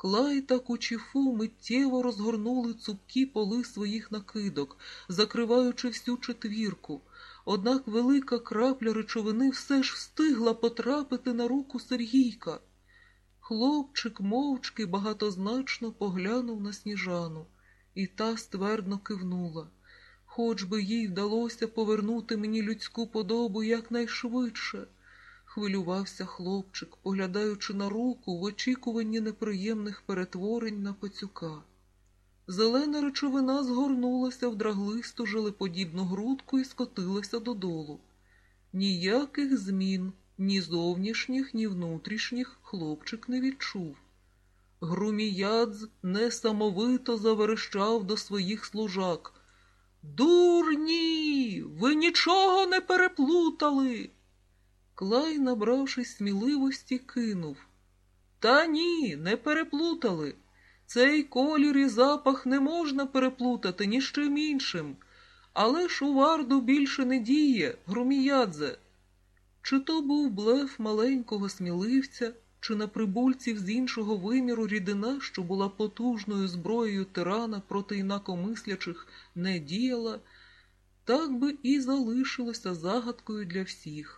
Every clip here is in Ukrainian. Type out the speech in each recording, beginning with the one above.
Клай та кучіфу миттєво розгорнули цупкі поли своїх накидок, закриваючи всю четвірку. Однак велика крапля речовини все ж встигла потрапити на руку Сергійка. Хлопчик мовчки багатозначно поглянув на сніжану, і та ствердно кивнула. Хоч би їй вдалося повернути мені людську подобу якнайшвидше. Хвилювався хлопчик, поглядаючи на руку в очікуванні неприємних перетворень на пацюка. Зелена речовина згорнулася в драглисту желеподібну грудку і скотилася додолу. Ніяких змін, ні зовнішніх, ні внутрішніх хлопчик не відчув. Груміядз несамовито заверещав до своїх служак. Дурні, ви нічого не переплутали. Клай, набравшись сміливості, кинув. Та ні, не переплутали. Цей колір і запах не можна переплутати ні з чим іншим. Але ж у варду більше не діє, Груміядзе. Чи то був блеф маленького сміливця, чи на прибульців з іншого виміру рідина, що була потужною зброєю тирана проти інакомислячих, не діяла, так би і залишилося загадкою для всіх.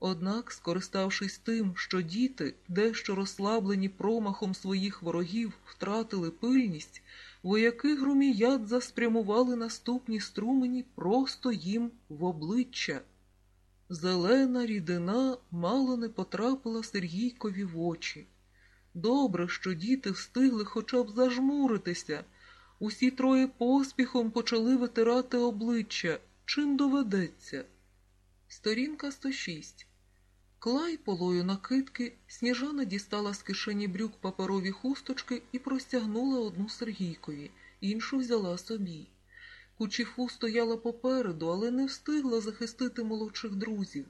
Однак, скориставшись тим, що діти, дещо розслаблені промахом своїх ворогів, втратили пильність, вояки Груміядза спрямували наступні струмені просто їм в обличчя. Зелена рідина мало не потрапила Сергійкові в очі. Добре, що діти встигли хоча б зажмуритися. Усі троє поспіхом почали витирати обличчя. Чим доведеться? Сторінка 106. Клай полою накидки, сніжана дістала з кишені брюк паперові хусточки і простягнула одну Сергійкові, іншу взяла собі. Кучіфу стояла попереду, але не встигла захистити молодших друзів.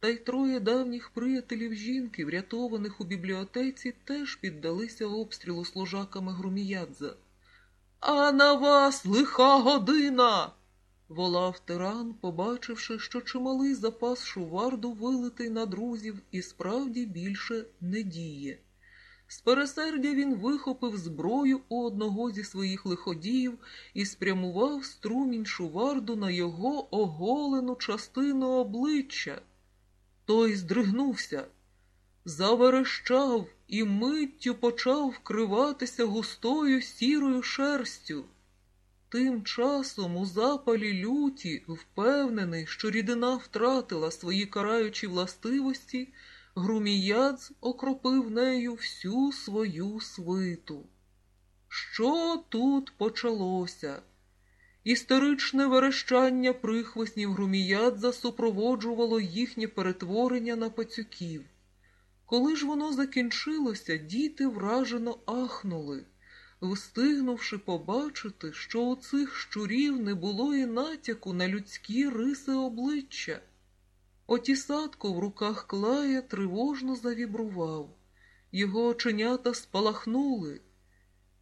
Та й троє давніх приятелів жінки, врятованих у бібліотеці, теж піддалися обстрілу служаками Груміядза. А на вас лиха година. Волав тиран, побачивши, що чималий запас шуварду вилитий на друзів і справді більше не діє. З пересердя він вихопив зброю у одного зі своїх лиходіїв і спрямував струмінь шуварду на його оголену частину обличчя. Той здригнувся, заверещав і миттю почав вкриватися густою сірою шерстю. Тим часом у запалі люті, впевнений, що рідина втратила свої караючі властивості, Груміядз окропив нею всю свою свиту. Що тут почалося? Історичне верещання прихвоснів Груміядза супроводжувало їхнє перетворення на пацюків. Коли ж воно закінчилося, діти вражено ахнули, встигнувши побачити, що у цих щурів не було і натяку на людські риси обличчя. Отісатко в руках клая тривожно завібрував, його оченята спалахнули,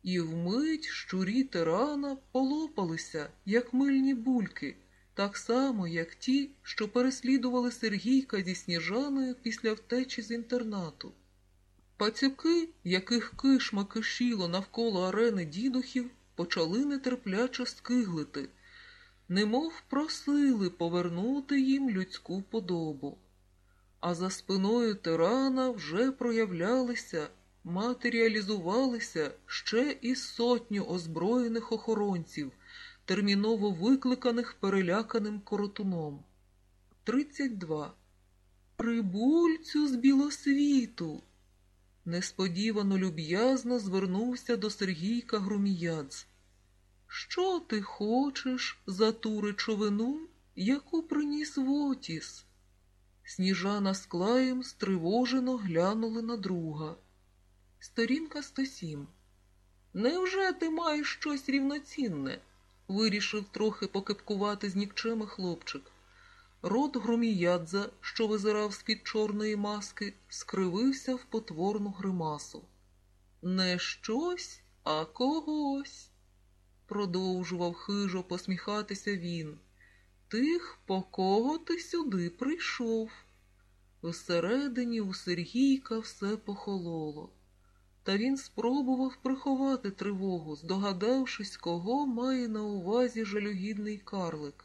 і вмить щурі тирана полопалися, як мильні бульки, так само, як ті, що переслідували Сергійка зі Сніжаною після втечі з інтернату. Пацюки, яких кишма кишіло навколо арени дідухів, почали нетерпляче скиглити – немов просили повернути їм людську подобу. А за спиною тирана вже проявлялися, матеріалізувалися ще і сотню озброєних охоронців, терміново викликаних переляканим коротуном. 32. Прибульцю з білосвіту. Несподівано люб'язно звернувся до Сергійка Груміядз. Що ти хочеш за ту речовину, яку приніс Вотіс? Сніжана з Клаєм стривожено глянули на друга. Сторінка 107. Невже ти маєш щось рівноцінне? вирішив трохи покипкувати з нікчеми хлопчик. Рот громіядза, що визирав з-під чорної маски, скривився в потворну гримасу. Не щось, а когось продовжував хижо посміхатися він. Тих, по кого ти сюди прийшов. Всередині у Сергійка все похололо. Та він спробував приховати тривогу, здогадавшись, кого має на увазі жалюгідний карлик.